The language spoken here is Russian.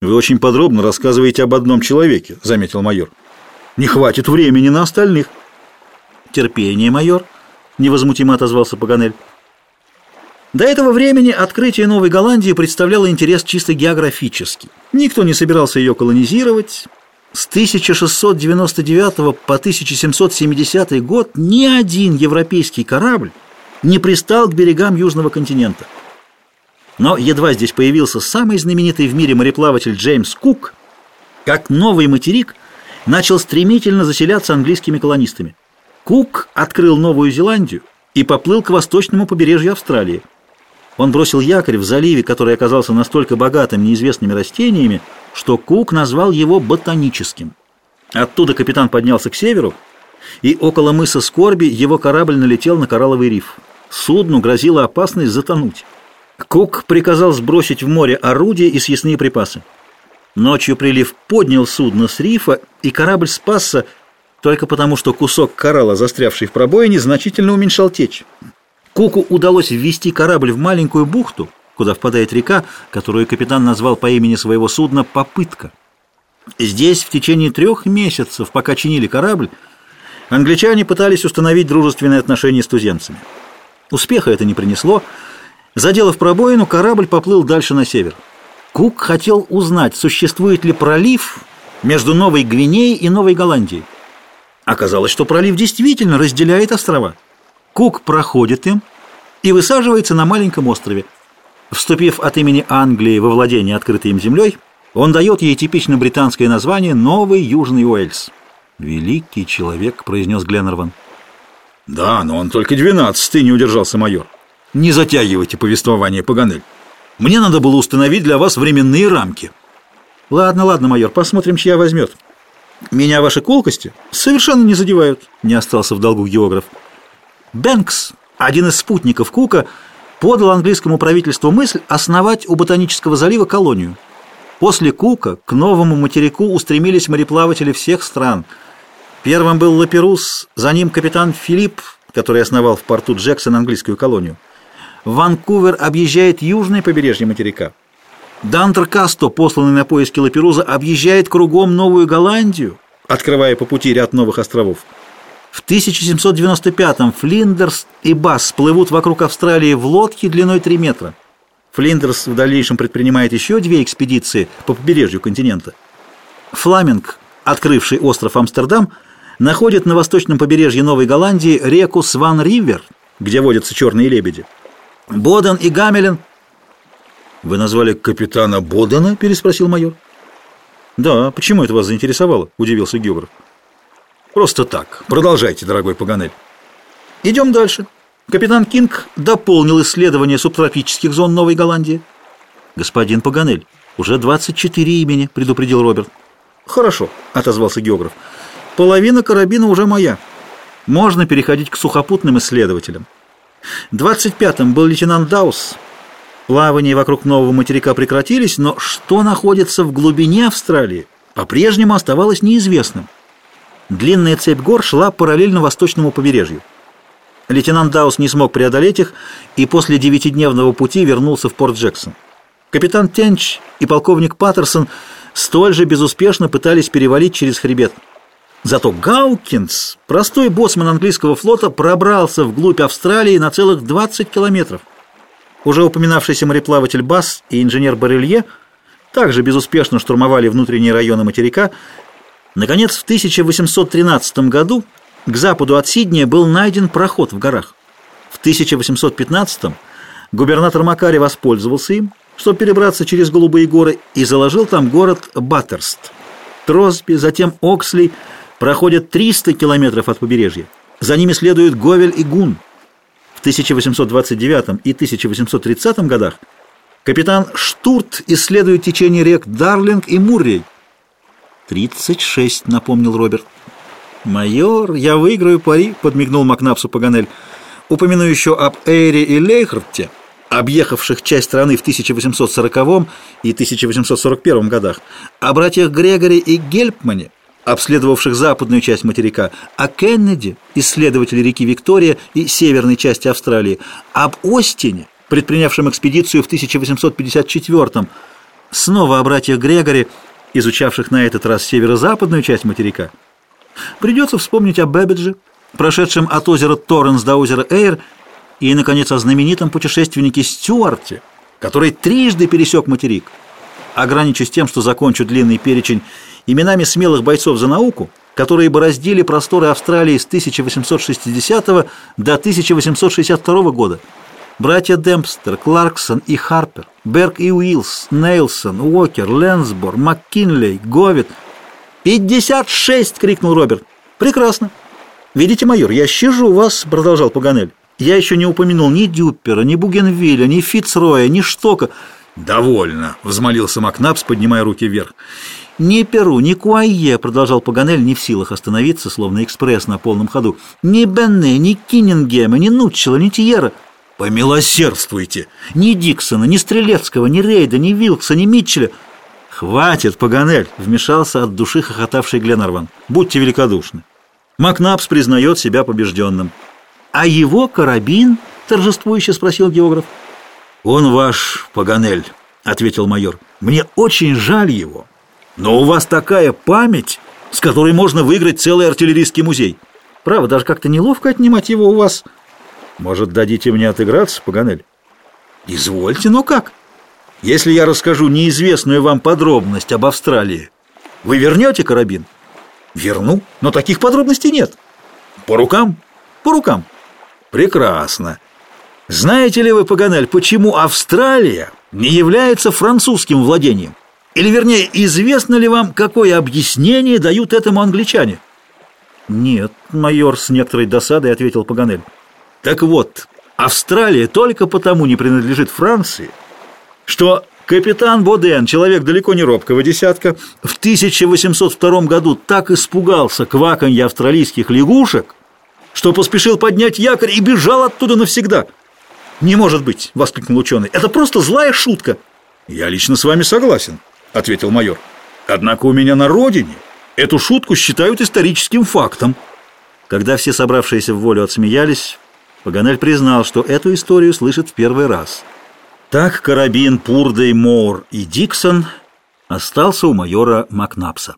«Вы очень подробно рассказываете об одном человеке», — заметил майор. «Не хватит времени на остальных». «Терпение, майор», — невозмутимо отозвался Паганель. До этого времени открытие Новой Голландии представляло интерес чисто географический. Никто не собирался ее колонизировать. С 1699 по 1770 год ни один европейский корабль не пристал к берегам Южного континента. Но едва здесь появился самый знаменитый в мире мореплаватель Джеймс Кук, как новый материк начал стремительно заселяться английскими колонистами. Кук открыл Новую Зеландию и поплыл к восточному побережью Австралии. Он бросил якорь в заливе, который оказался настолько богатым неизвестными растениями, что Кук назвал его ботаническим. Оттуда капитан поднялся к северу, и около мыса Скорби его корабль налетел на коралловый риф. Судну грозила опасность затонуть. Кук приказал сбросить в море орудия и съестные припасы. Ночью прилив поднял судно с рифа, и корабль спасся только потому, что кусок коралла, застрявший в пробоине, значительно уменьшал течь. Куку удалось ввести корабль в маленькую бухту, куда впадает река, которую капитан назвал по имени своего судна «Попытка». Здесь в течение трех месяцев, пока чинили корабль, англичане пытались установить дружественные отношения с туземцами. Успеха это не принесло, Заделав пробоину, корабль поплыл дальше на север. Кук хотел узнать, существует ли пролив между Новой Гвинеей и Новой Голландией. Оказалось, что пролив действительно разделяет острова. Кук проходит им и высаживается на маленьком острове. Вступив от имени Англии во владение открытой им землей, он дает ей типично британское название «Новый Южный Уэльс». «Великий человек», — произнес Гленнерван. «Да, но он только двенадцатый», — не удержался майор. Не затягивайте повествование, Паганель. Мне надо было установить для вас временные рамки. Ладно, ладно, майор, посмотрим, чья возьмет. Меня ваши колкости совершенно не задевают, не остался в долгу географ. Бэнкс, один из спутников Кука, подал английскому правительству мысль основать у Ботанического залива колонию. После Кука к новому материку устремились мореплаватели всех стран. Первым был Лаперус, за ним капитан Филипп, который основал в порту Джексон английскую колонию. Ванкувер объезжает южное побережье материка. Дантер Касто, посланный на поиски Лаперуза, объезжает кругом Новую Голландию, открывая по пути ряд новых островов. В 1795-м Флиндерс и Басс плывут вокруг Австралии в лодке длиной 3 метра. Флиндерс в дальнейшем предпринимает еще две экспедиции по побережью континента. Фламинг, открывший остров Амстердам, находит на восточном побережье Новой Голландии реку Сван-Ривер, где водятся черные лебеди. Боден и Гамелен. Вы назвали капитана Бодена? переспросил майор. Да, почему это вас заинтересовало? удивился географ. Просто так. Продолжайте, дорогой Паганель. Идем дальше. Капитан Кинг дополнил исследование субтропических зон Новой Голландии. Господин Паганель, уже 24 имени, предупредил Роберт. Хорошо, отозвался географ. Половина карабина уже моя. Можно переходить к сухопутным исследователям. 25-м был лейтенант Даус. Плавания вокруг нового материка прекратились, но что находится в глубине Австралии, по-прежнему оставалось неизвестным. Длинная цепь гор шла параллельно восточному побережью. Лейтенант Даус не смог преодолеть их и после девятидневного пути вернулся в Порт Джексон. Капитан Тенч и полковник Паттерсон столь же безуспешно пытались перевалить через хребет. Зато Гаукинс, простой боссман английского флота, пробрался вглубь Австралии на целых 20 километров. Уже упоминавшийся мореплаватель Басс и инженер Барелье также безуспешно штурмовали внутренние районы материка. Наконец, в 1813 году к западу от Сиднея был найден проход в горах. В 1815 губернатор Макари воспользовался им, чтобы перебраться через Голубые горы, и заложил там город Баттерст. Тросби, затем Оксли – проходят 300 километров от побережья. За ними следуют Говель и Гун. В 1829 и 1830 годах капитан Штурт исследует течение рек Дарлинг и Муррей. «36», — напомнил Роберт. «Майор, я выиграю пари», — подмигнул Макнапсу Паганель. «Упомяну еще об Эйре и Лейхарте, объехавших часть страны в 1840 и 1841 годах, о братьях Грегори и Гельпмане, обследовавших западную часть материка, о Кеннеди, исследователе реки Виктория и северной части Австралии, об Остине, предпринявшем экспедицию в 1854 -м. Снова о братьях Грегори, изучавших на этот раз северо-западную часть материка. Придется вспомнить о Бэббидже, прошедшем от озера Торренс до озера Эйр, и, наконец, о знаменитом путешественнике Стюарте, который трижды пересек материк. Ограничусь тем, что закончу длинный перечень именами смелых бойцов за науку, которые бороздили просторы Австралии с 1860 до 1862 года. Братья Демпстер, Кларксон и Харпер, Берг и Уиллс, Нейлсон, Уокер, Ленсбор, МакКинлей. «Пятьдесят шесть!» — крикнул Роберт. «Прекрасно!» «Видите, майор, я щажу вас!» — продолжал Паганель. «Я еще не упомянул ни Дюппера, ни Бугенвилля, ни Фицроя, ни Штока». «Довольно!» — взмолился Макнапс, поднимая руки вверх. «Ни Перу, ни Куайе», — продолжал Паганель, не в силах остановиться, словно экспресс на полном ходу. «Ни Бенне, ни Киннингема, ни Нутчела, ни Тиера». «Помилосердствуйте!» «Ни Диксона, ни Стрелецкого, ни Рейда, ни Вилкса, ни Митчеля». «Хватит, Паганель!» — вмешался от души хохотавший Гленарван. «Будьте великодушны. Макнапс признает себя побежденным». «А его карабин?» — торжествующе спросил географ. «Он ваш, Паганель», — ответил майор. «Мне очень жаль его, но у вас такая память, с которой можно выиграть целый артиллерийский музей. Право, даже как-то неловко отнимать его у вас». Может, дадите мне отыграться, Паганель? Извольте, но как? Если я расскажу неизвестную вам подробность об Австралии, вы вернете карабин? Верну, но таких подробностей нет. По рукам? По рукам. Прекрасно. Знаете ли вы, Паганель, почему Австралия не является французским владением? Или, вернее, известно ли вам, какое объяснение дают этому англичане? Нет, майор с некоторой досадой ответил Паганель. Так вот, Австралия только потому не принадлежит Франции, что капитан Боден, человек далеко не робкого десятка, в 1802 году так испугался кваканья австралийских лягушек, что поспешил поднять якорь и бежал оттуда навсегда. «Не может быть!» — воскликнул ученый. «Это просто злая шутка!» «Я лично с вами согласен», — ответил майор. «Однако у меня на родине эту шутку считают историческим фактом». Когда все собравшиеся в волю отсмеялись, Паганель признал, что эту историю слышит в первый раз. Так карабин Пурдей, Моур и Диксон остался у майора Макнапса.